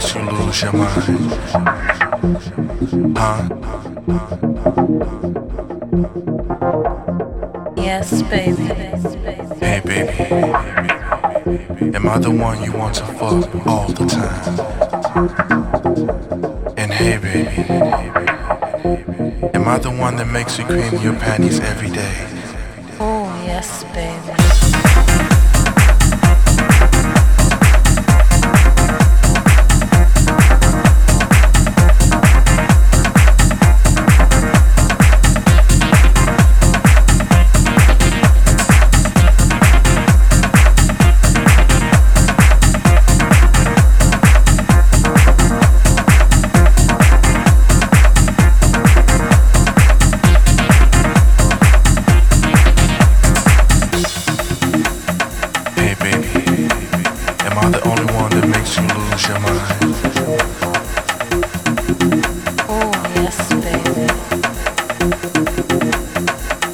makes you lose your mind? Huh? Yes, baby. Hey, baby. Am I the one you want to fuck all the time? And hey, baby. Am I the one that makes you cream your panties every day? Oh, yes, baby. I the only one that makes you lose your mind? Oh, yes, baby.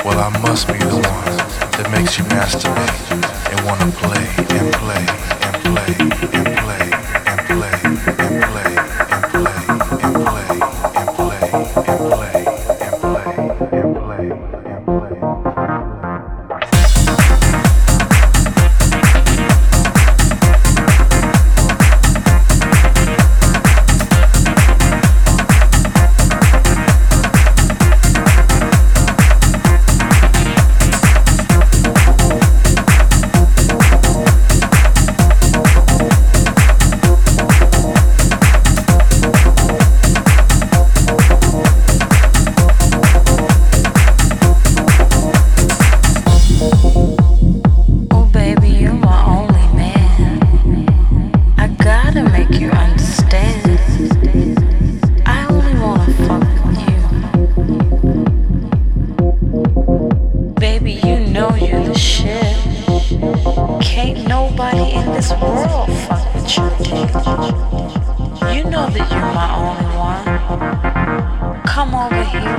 Well, I must be the one that makes you masturbate and wanna play and play and play and play and play You know that you're my only one. Come over here.